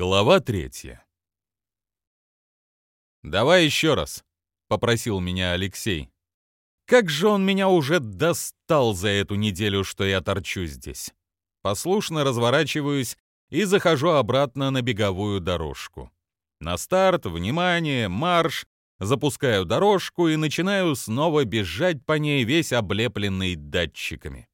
Глава третья. «Давай еще раз», — попросил меня Алексей. «Как же он меня уже достал за эту неделю, что я торчу здесь». Послушно разворачиваюсь и захожу обратно на беговую дорожку. На старт, внимание, марш, запускаю дорожку и начинаю снова бежать по ней весь облепленный датчиками.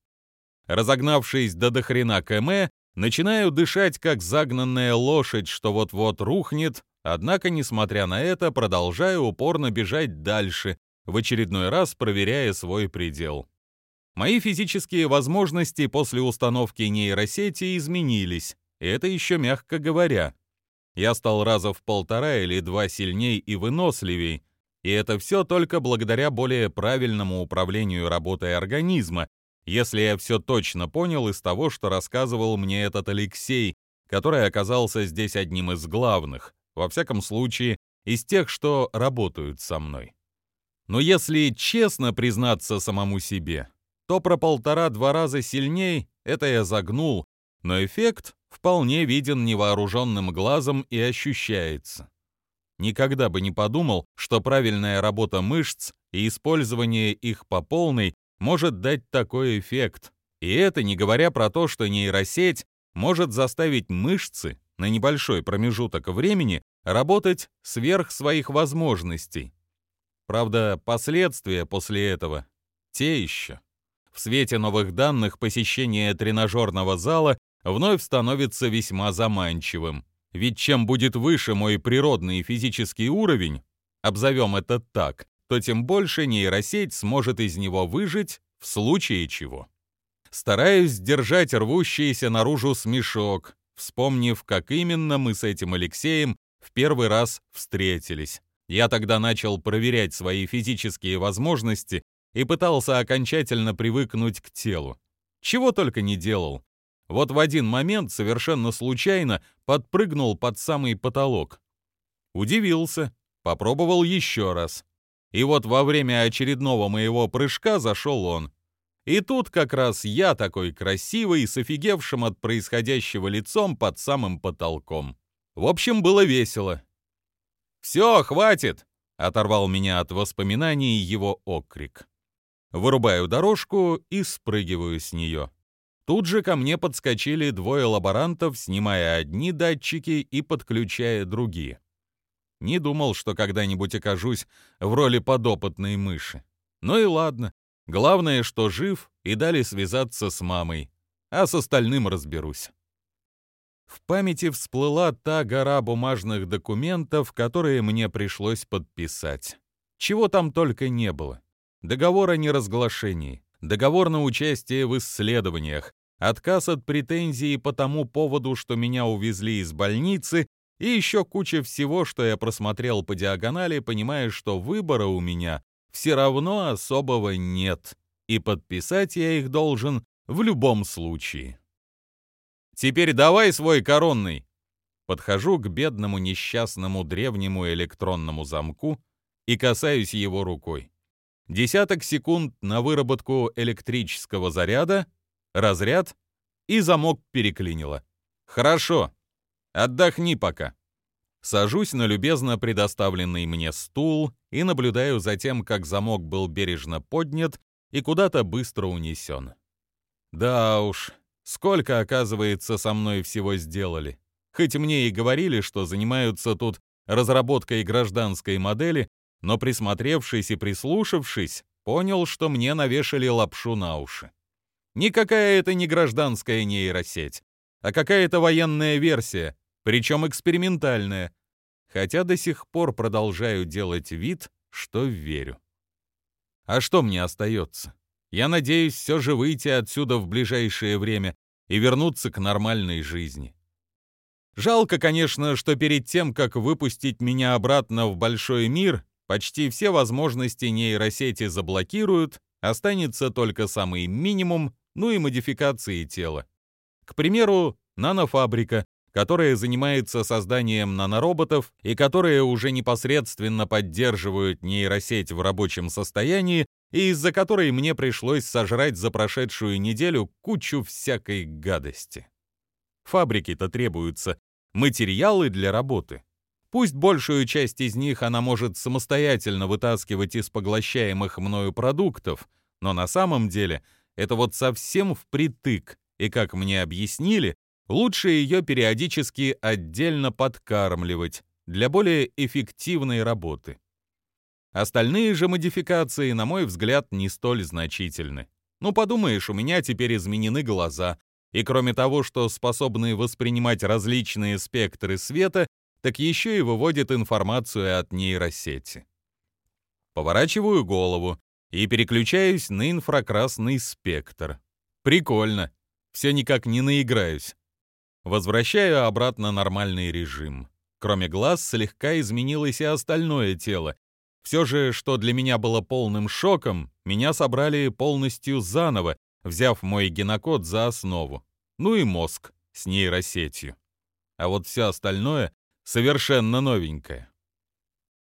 Разогнавшись до дохрена км, начинаю дышать как загнанная лошадь, что вот-вот рухнет, однако, несмотря на это, продолжаю упорно бежать дальше, в очередной раз проверяя свой предел. Мои физические возможности после установки нейросети изменились, и это еще мягко говоря. Я стал раза в полтора или два сильней и выносливей, и это все только благодаря более правильному управлению работой организма, если я все точно понял из того, что рассказывал мне этот Алексей, который оказался здесь одним из главных, во всяком случае, из тех, что работают со мной. Но если честно признаться самому себе, то про полтора-два раза сильней это я загнул, но эффект вполне виден невооруженным глазом и ощущается. Никогда бы не подумал, что правильная работа мышц и использование их по полной может дать такой эффект. И это не говоря про то, что нейросеть может заставить мышцы на небольшой промежуток времени работать сверх своих возможностей. Правда, последствия после этого те еще. В свете новых данных посещение тренажерного зала вновь становится весьма заманчивым. Ведь чем будет выше мой природный физический уровень, обзовем это так, то тем больше нейросеть сможет из него выжить в случае чего. Стараюсь сдержать рвущийся наружу смешок, вспомнив, как именно мы с этим Алексеем в первый раз встретились. Я тогда начал проверять свои физические возможности и пытался окончательно привыкнуть к телу. Чего только не делал. Вот в один момент совершенно случайно подпрыгнул под самый потолок. Удивился, попробовал еще раз. И вот во время очередного моего прыжка зашел он. И тут как раз я такой красивый, с офигевшим от происходящего лицом под самым потолком. В общем, было весело. «Все, хватит!» — оторвал меня от воспоминаний его окрик. Вырубаю дорожку и спрыгиваю с нее. Тут же ко мне подскочили двое лаборантов, снимая одни датчики и подключая другие. Не думал, что когда-нибудь окажусь в роли подопытной мыши. Ну и ладно. Главное, что жив и дали связаться с мамой. А с остальным разберусь. В памяти всплыла та гора бумажных документов, которые мне пришлось подписать. Чего там только не было. Договор о неразглашении, договор на участие в исследованиях, отказ от претензий по тому поводу, что меня увезли из больницы и еще куча всего, что я просмотрел по диагонали, понимая, что выбора у меня все равно особого нет, и подписать я их должен в любом случае. «Теперь давай свой коронный!» Подхожу к бедному несчастному древнему электронному замку и касаюсь его рукой. Десяток секунд на выработку электрического заряда, разряд, и замок переклинило. «Хорошо, Отдохни пока. Сажусь на любезно предоставленный мне стул и наблюдаю за тем, как замок был бережно поднят и куда-то быстро унесен. Да уж, сколько, оказывается, со мной всего сделали. Хоть мне и говорили, что занимаются тут разработкой гражданской модели, но присмотревшись и прислушавшись, понял, что мне навешали лапшу на уши. Никакая это не гражданская нейросеть, а какая-то военная версия, причем экспериментальное, хотя до сих пор продолжаю делать вид, что верю. А что мне остается? Я надеюсь все же выйти отсюда в ближайшее время и вернуться к нормальной жизни. Жалко, конечно, что перед тем, как выпустить меня обратно в большой мир, почти все возможности нейросети заблокируют, останется только самый минимум, ну и модификации тела. К примеру, нанофабрика, которая занимается созданием нанороботов и которые уже непосредственно поддерживают нейросеть в рабочем состоянии и из-за которой мне пришлось сожрать за прошедшую неделю кучу всякой гадости. Фабрики-то требуются, материалы для работы. Пусть большую часть из них она может самостоятельно вытаскивать из поглощаемых мною продуктов, но на самом деле это вот совсем впритык, и, как мне объяснили, лучше ее периодически отдельно подкармливать для более эффективной работы. Остальные же модификации, на мой взгляд, не столь значительны. Ну, подумаешь, у меня теперь изменены глаза, и кроме того, что способны воспринимать различные спектры света, так еще и выводит информацию от нейросети. Поворачиваю голову и переключаюсь на инфракрасный спектр. Прикольно. Все никак не наиграюсь. Возвращаю обратно нормальный режим. Кроме глаз, слегка изменилось и остальное тело. Все же, что для меня было полным шоком, меня собрали полностью заново, взяв мой генокод за основу. Ну и мозг с нейросетью. А вот все остальное совершенно новенькое.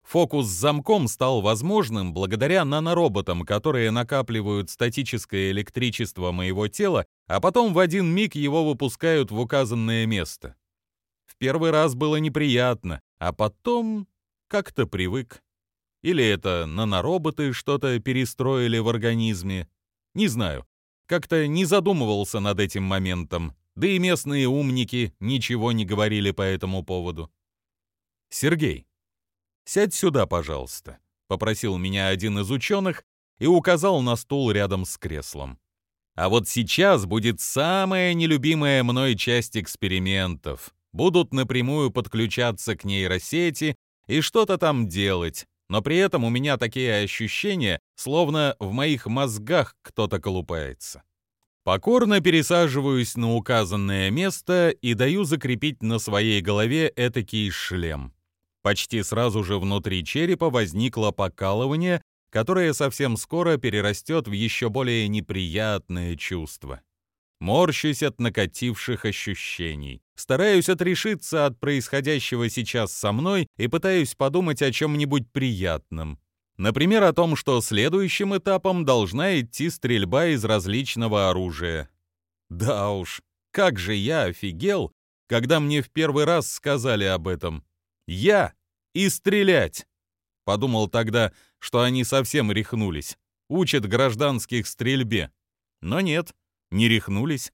Фокус с замком стал возможным благодаря нанороботам, которые накапливают статическое электричество моего тела, а потом в один миг его выпускают в указанное место. В первый раз было неприятно, а потом как-то привык. Или это нанороботы что-то перестроили в организме. Не знаю. Как-то не задумывался над этим моментом. Да и местные умники ничего не говорили по этому поводу. «Сергей, сядь сюда, пожалуйста», — попросил меня один из ученых и указал на стул рядом с креслом. А вот сейчас будет самая нелюбимая мной часть экспериментов. Будут напрямую подключаться к нейросети и что-то там делать, но при этом у меня такие ощущения, словно в моих мозгах кто-то колупается. Покорно пересаживаюсь на указанное место и даю закрепить на своей голове этакий шлем. Почти сразу же внутри черепа возникло покалывание, которое совсем скоро перерастет в еще более неприятное чувство. Морщусь от накативших ощущений. Стараюсь отрешиться от происходящего сейчас со мной и пытаюсь подумать о чем-нибудь приятном. Например, о том, что следующим этапом должна идти стрельба из различного оружия. Да уж, как же я офигел, когда мне в первый раз сказали об этом. Я и стрелять. Подумал тогда, что они совсем рехнулись, учат гражданских стрельбе. Но нет, не рехнулись.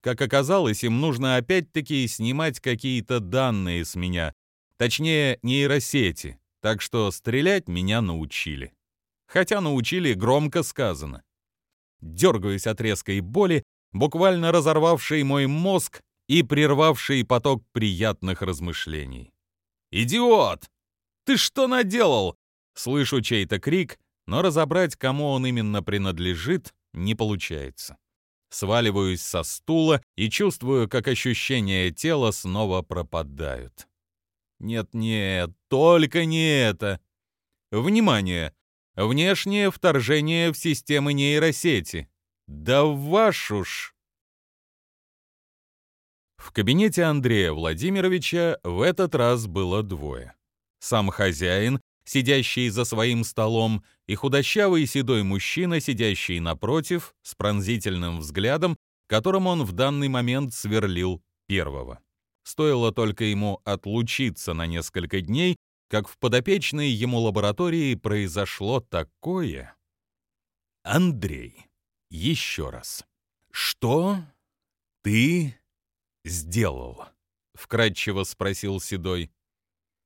Как оказалось, им нужно опять-таки снимать какие-то данные с меня, точнее, нейросети, так что стрелять меня научили. Хотя научили громко сказано. Дергаюсь от резкой боли, буквально разорвавшей мой мозг и прервавший поток приятных размышлений. «Идиот! Ты что наделал?» Слышу чей-то крик, но разобрать, кому он именно принадлежит, не получается. Сваливаюсь со стула и чувствую, как ощущения тела снова пропадают. Нет-нет, только не это. Внимание! Внешнее вторжение в системы нейросети. Да вашу ж! В кабинете Андрея Владимировича в этот раз было двое. Сам хозяин, сидящий за своим столом, и худощавый седой мужчина, сидящий напротив, с пронзительным взглядом, которым он в данный момент сверлил первого. Стоило только ему отлучиться на несколько дней, как в подопечной ему лаборатории произошло такое. Андрей, еще раз. Что ты сделал? Вкратчиво спросил Седой.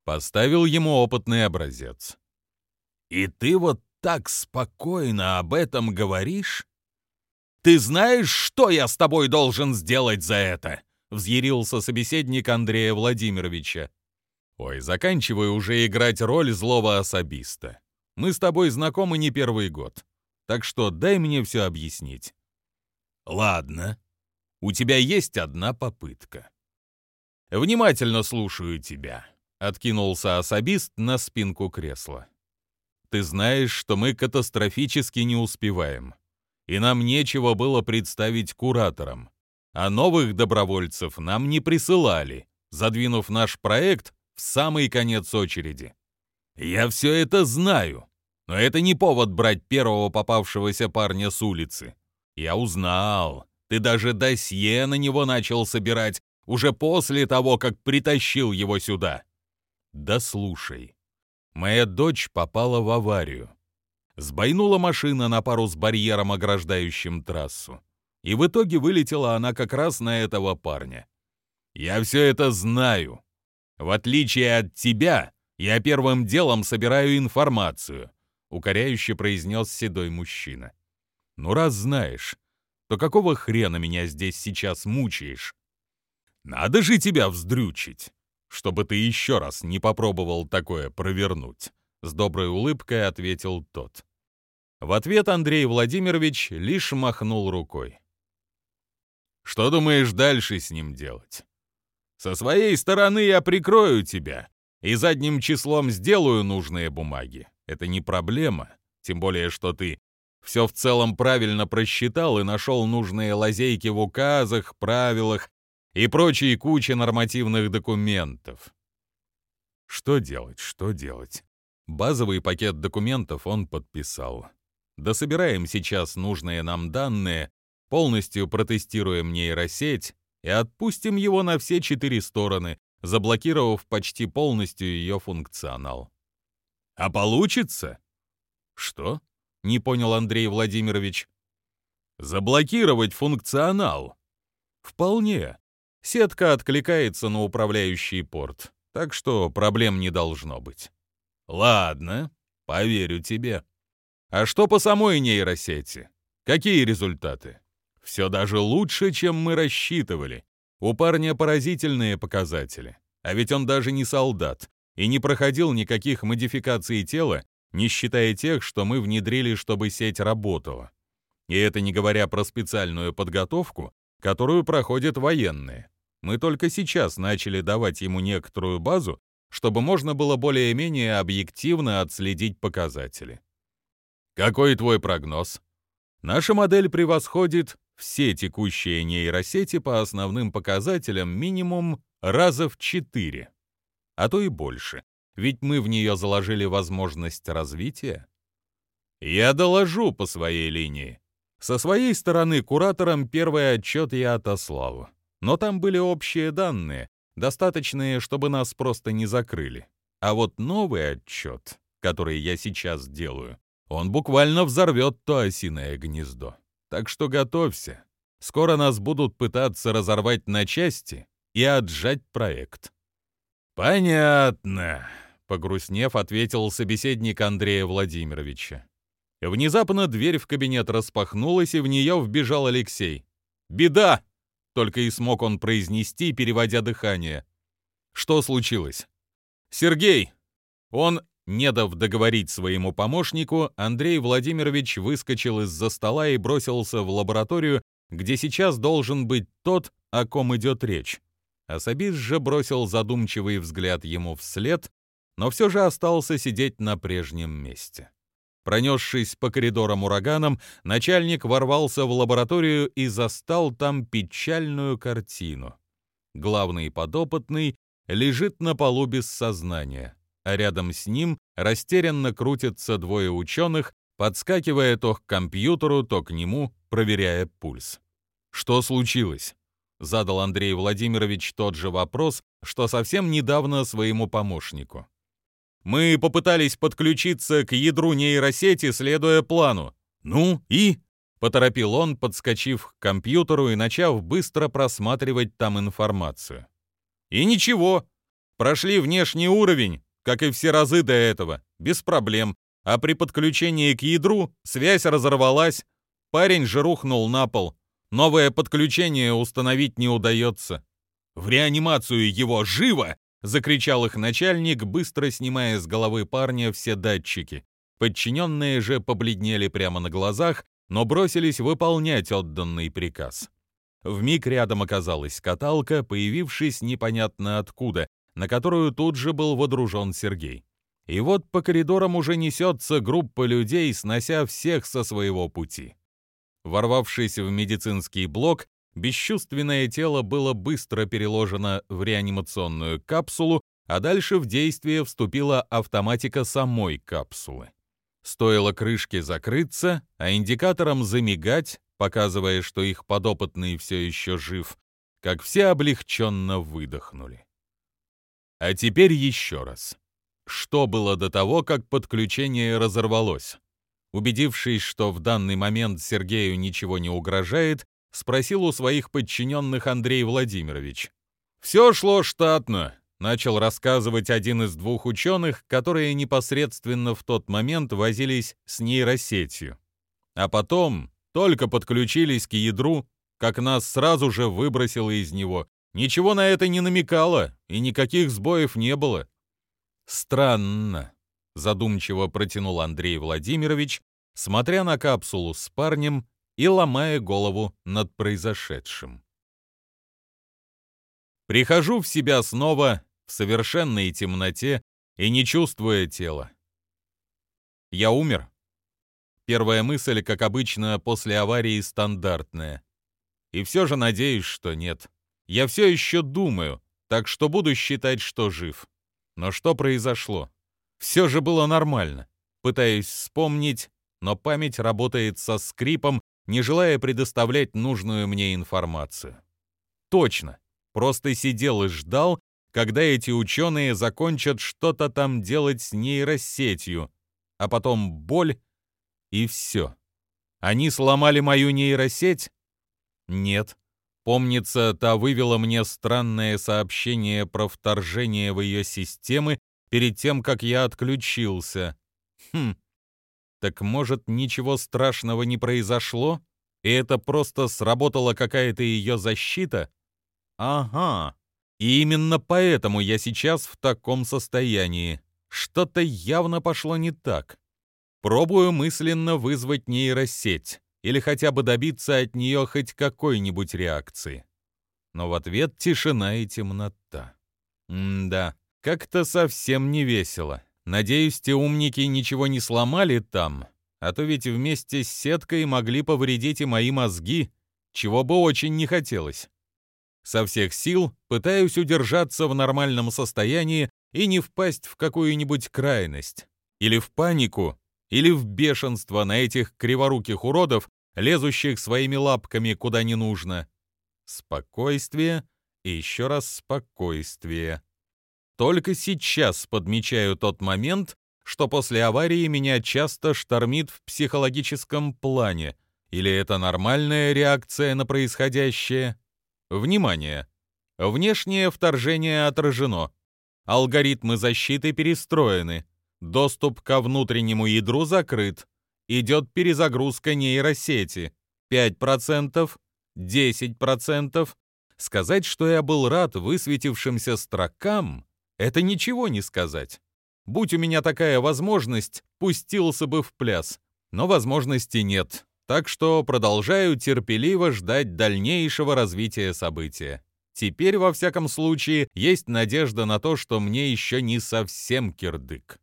Поставил ему опытный образец. И ты вот так спокойно об этом говоришь? Ты знаешь, что я с тобой должен сделать за это? — взъярился собеседник Андрея Владимировича. «Ой, заканчивай уже играть роль злого особиста. Мы с тобой знакомы не первый год, так что дай мне все объяснить». «Ладно, у тебя есть одна попытка». «Внимательно слушаю тебя», — откинулся особист на спинку кресла. «Ты знаешь, что мы катастрофически не успеваем, и нам нечего было представить кураторам а новых добровольцев нам не присылали, задвинув наш проект в самый конец очереди. Я все это знаю, но это не повод брать первого попавшегося парня с улицы. Я узнал, ты даже досье на него начал собирать, уже после того, как притащил его сюда. Да слушай, моя дочь попала в аварию. Сбойнула машина на пару с барьером, ограждающим трассу. И в итоге вылетела она как раз на этого парня. Я все это знаю. В отличие от тебя, я первым делом собираю информацию, укоряюще произнес седой мужчина. Ну раз знаешь, то какого хрена меня здесь сейчас мучаешь? Надо же тебя вздрючить, чтобы ты еще раз не попробовал такое провернуть, с доброй улыбкой ответил тот. В ответ Андрей Владимирович лишь махнул рукой. Что думаешь дальше с ним делать? Со своей стороны я прикрою тебя и задним числом сделаю нужные бумаги. Это не проблема, тем более что ты все в целом правильно просчитал и нашел нужные лазейки в указах, правилах и прочей куче нормативных документов. Что делать, что делать? Базовый пакет документов он подписал. Дособираем сейчас нужные нам данные, полностью протестируем нейросеть и отпустим его на все четыре стороны, заблокировав почти полностью ее функционал. А получится? Что? Не понял Андрей Владимирович. Заблокировать функционал. Вполне. Сетка откликается на управляющий порт, так что проблем не должно быть. Ладно, поверю тебе. А что по самой нейросети? Какие результаты? Все даже лучше, чем мы рассчитывали. У парня поразительные показатели. А ведь он даже не солдат и не проходил никаких модификаций тела, не считая тех, что мы внедрили, чтобы сеть работала. И это не говоря про специальную подготовку, которую проходят военные. Мы только сейчас начали давать ему некоторую базу, чтобы можно было более-менее объективно отследить показатели. Какой твой прогноз? Наша модель превосходит все текущие нейросети по основным показателям минимум раза в четыре, а то и больше, ведь мы в нее заложили возможность развития. Я доложу по своей линии. Со своей стороны кураторам первый отчет я отослал, но там были общие данные, достаточные, чтобы нас просто не закрыли. А вот новый отчет, который я сейчас делаю, он буквально взорвет то осиное гнездо. Так что готовься. Скоро нас будут пытаться разорвать на части и отжать проект. Понятно, погрустнев, ответил собеседник Андрея Владимировича. Внезапно дверь в кабинет распахнулась, и в нее вбежал Алексей. «Беда!» — только и смог он произнести, переводя дыхание. «Что случилось?» «Сергей!» Он не дав договорить своему помощнику, Андрей Владимирович выскочил из-за стола и бросился в лабораторию, где сейчас должен быть тот, о ком идет речь. Особист же бросил задумчивый взгляд ему вслед, но все же остался сидеть на прежнем месте. Пронесшись по коридорам ураганом, начальник ворвался в лабораторию и застал там печальную картину. Главный подопытный лежит на полу без сознания а рядом с ним растерянно крутятся двое ученых, подскакивая то к компьютеру, то к нему, проверяя пульс. «Что случилось?» — задал Андрей Владимирович тот же вопрос, что совсем недавно своему помощнику. «Мы попытались подключиться к ядру нейросети, следуя плану. Ну и...» — поторопил он, подскочив к компьютеру и начав быстро просматривать там информацию. «И ничего, прошли внешний уровень, как и все разы до этого, без проблем, а при подключении к ядру связь разорвалась, парень же рухнул на пол. Новое подключение установить не удается. «В реанимацию его живо!» — закричал их начальник, быстро снимая с головы парня все датчики. Подчиненные же побледнели прямо на глазах, но бросились выполнять отданный приказ. В миг рядом оказалась каталка, появившись непонятно откуда, на которую тут же был водружен Сергей. И вот по коридорам уже несется группа людей, снося всех со своего пути. Ворвавшись в медицинский блок, бесчувственное тело было быстро переложено в реанимационную капсулу, а дальше в действие вступила автоматика самой капсулы. Стоило крышке закрыться, а индикатором замигать, показывая, что их подопытный все еще жив, как все облегченно выдохнули. А теперь еще раз. Что было до того, как подключение разорвалось? Убедившись, что в данный момент Сергею ничего не угрожает, спросил у своих подчиненных Андрей Владимирович. «Все шло штатно», — начал рассказывать один из двух ученых, которые непосредственно в тот момент возились с нейросетью. А потом только подключились к ядру, как нас сразу же выбросило из него. Ничего на это не намекало, и никаких сбоев не было. «Странно», — задумчиво протянул Андрей Владимирович, смотря на капсулу с парнем и ломая голову над произошедшим. Прихожу в себя снова в совершенной темноте и не чувствуя тела. Я умер. Первая мысль, как обычно, после аварии стандартная. И все же надеюсь, что нет. Я все еще думаю, так что буду считать, что жив. Но что произошло? Все же было нормально. Пытаюсь вспомнить, но память работает со скрипом, не желая предоставлять нужную мне информацию. Точно. Просто сидел и ждал, когда эти ученые закончат что-то там делать с нейросетью, а потом боль и все. Они сломали мою нейросеть? Нет. Помнится, та вывела мне странное сообщение про вторжение в ее системы перед тем, как я отключился. Хм. Так может, ничего страшного не произошло? И это просто сработала какая-то ее защита? Ага. И именно поэтому я сейчас в таком состоянии. Что-то явно пошло не так. Пробую мысленно вызвать нейросеть или хотя бы добиться от нее хоть какой-нибудь реакции. Но в ответ тишина и темнота. М-да, как-то совсем не весело. Надеюсь, те умники ничего не сломали там, а то ведь вместе с сеткой могли повредить и мои мозги, чего бы очень не хотелось. Со всех сил пытаюсь удержаться в нормальном состоянии и не впасть в какую-нибудь крайность. Или в панику, или в бешенство на этих криворуких уродов, лезущих своими лапками куда не нужно. Спокойствие и еще раз спокойствие. Только сейчас подмечаю тот момент, что после аварии меня часто штормит в психологическом плане. Или это нормальная реакция на происходящее? Внимание! Внешнее вторжение отражено. Алгоритмы защиты перестроены. Доступ ко внутреннему ядру закрыт идет перезагрузка нейросети. 5%, 10%. Сказать, что я был рад высветившимся строкам, это ничего не сказать. Будь у меня такая возможность, пустился бы в пляс. Но возможности нет, так что продолжаю терпеливо ждать дальнейшего развития события. Теперь, во всяком случае, есть надежда на то, что мне еще не совсем кирдык.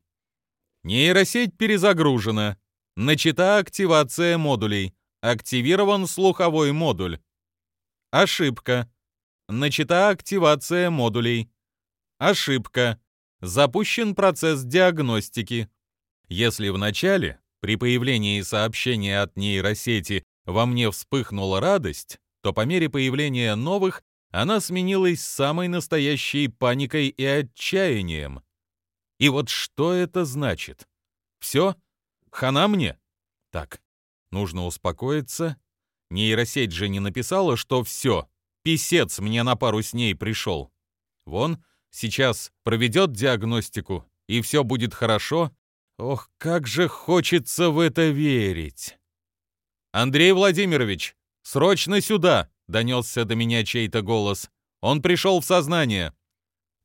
Нейросеть перезагружена. Начата активация модулей. Активирован слуховой модуль. Ошибка. Начата активация модулей. Ошибка. Запущен процесс диагностики. Если в начале, при появлении сообщения от нейросети, во мне вспыхнула радость, то по мере появления новых она сменилась самой настоящей паникой и отчаянием. И вот что это значит? Все? Хана мне? Так, нужно успокоиться. Нейросеть же не написала, что все, писец мне на пару с ней пришел. Вон, сейчас проведет диагностику, и все будет хорошо. Ох, как же хочется в это верить. «Андрей Владимирович, срочно сюда!» — донесся до меня чей-то голос. «Он пришел в сознание».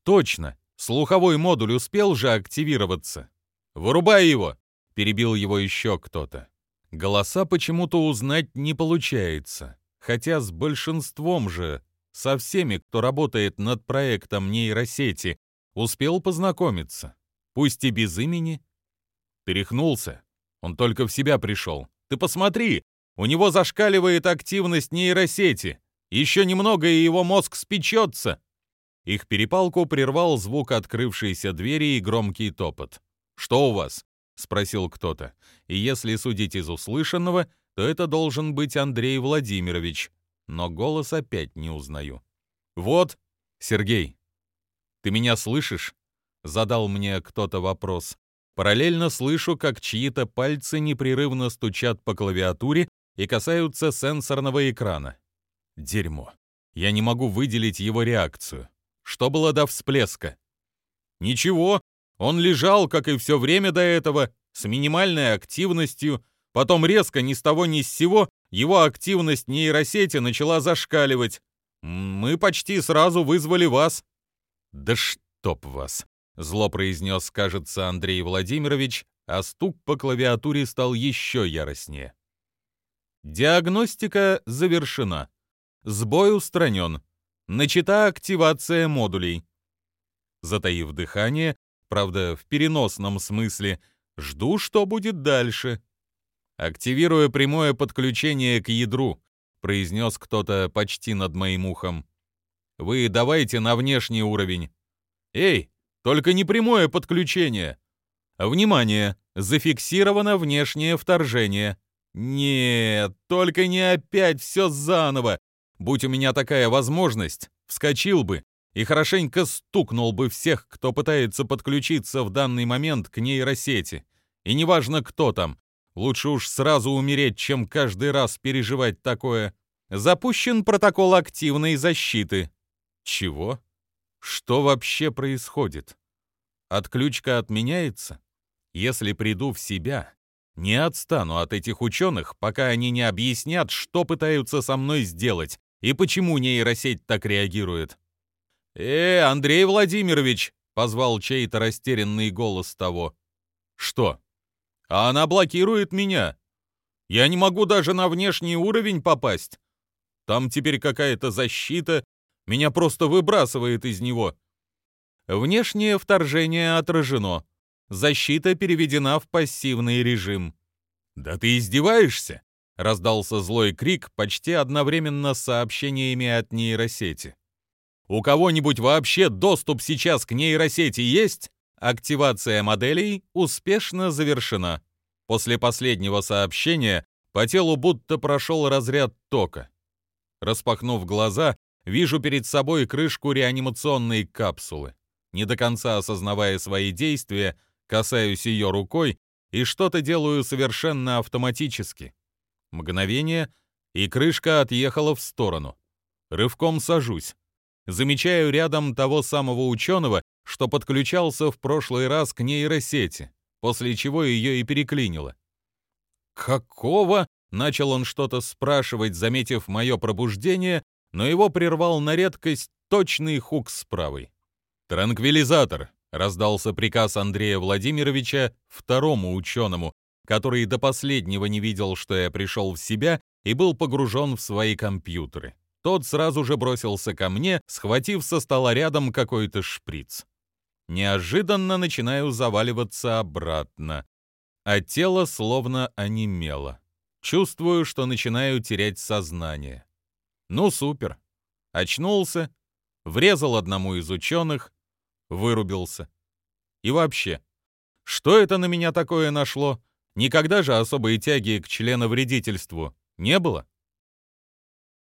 «Точно, слуховой модуль успел же активироваться. Вырубай его!» перебил его еще кто-то. Голоса почему-то узнать не получается, хотя с большинством же, со всеми, кто работает над проектом нейросети, успел познакомиться, пусть и без имени. Перехнулся, он только в себя пришел. Ты посмотри, у него зашкаливает активность нейросети. Еще немного, и его мозг спечется. Их перепалку прервал звук открывшейся двери и громкий топот. «Что у вас?» — спросил кто-то. И если судить из услышанного, то это должен быть Андрей Владимирович. Но голос опять не узнаю. Вот, Сергей, ты меня слышишь? Задал мне кто-то вопрос. Параллельно слышу, как чьи-то пальцы непрерывно стучат по клавиатуре и касаются сенсорного экрана. Дерьмо. Я не могу выделить его реакцию. Что было до всплеска? Ничего, он лежал, как и все время до этого, с минимальной активностью, потом резко ни с того ни с сего его активность нейросети начала зашкаливать. Мы почти сразу вызвали вас. Да чтоб вас, зло произнес, кажется, Андрей Владимирович, а стук по клавиатуре стал еще яростнее. Диагностика завершена. Сбой устранен. Начата активация модулей. Затаив дыхание, правда, в переносном смысле, жду, что будет дальше. Активируя прямое подключение к ядру, произнес кто-то почти над моим ухом. Вы давайте на внешний уровень. Эй, только не прямое подключение. Внимание, зафиксировано внешнее вторжение. Нет, только не опять все заново. Будь у меня такая возможность, вскочил бы и хорошенько стукнул бы всех, кто пытается подключиться в данный момент к нейросети. И неважно, кто там, лучше уж сразу умереть, чем каждый раз переживать такое. Запущен протокол активной защиты. Чего? Что вообще происходит? Отключка отменяется? Если приду в себя, не отстану от этих ученых, пока они не объяснят, что пытаются со мной сделать и почему нейросеть так реагирует. «Э, Андрей Владимирович!» — позвал чей-то растерянный голос того. «Что? А она блокирует меня. Я не могу даже на внешний уровень попасть. Там теперь какая-то защита, меня просто выбрасывает из него. Внешнее вторжение отражено. Защита переведена в пассивный режим. «Да ты издеваешься?» — раздался злой крик почти одновременно с сообщениями от нейросети. «У кого-нибудь вообще доступ сейчас к нейросети есть?» Активация моделей успешно завершена. После последнего сообщения по телу будто прошел разряд тока. Распахнув глаза, Вижу перед собой крышку реанимационной капсулы. Не до конца осознавая свои действия, касаюсь ее рукой и что-то делаю совершенно автоматически. Мгновение, и крышка отъехала в сторону. Рывком сажусь. Замечаю рядом того самого ученого, что подключался в прошлый раз к нейросети, после чего ее и переклинило. «Какого?» — начал он что-то спрашивать, заметив мое пробуждение, но его прервал на редкость точный хук с правой. «Транквилизатор!» — раздался приказ Андрея Владимировича второму ученому, который до последнего не видел, что я пришел в себя и был погружен в свои компьютеры. Тот сразу же бросился ко мне, схватив со стола рядом какой-то шприц. Неожиданно начинаю заваливаться обратно, а тело словно онемело. Чувствую, что начинаю терять сознание. Ну, супер. Очнулся, врезал одному из ученых, вырубился. И вообще, что это на меня такое нашло? Никогда же особой тяги к членовредительству не было.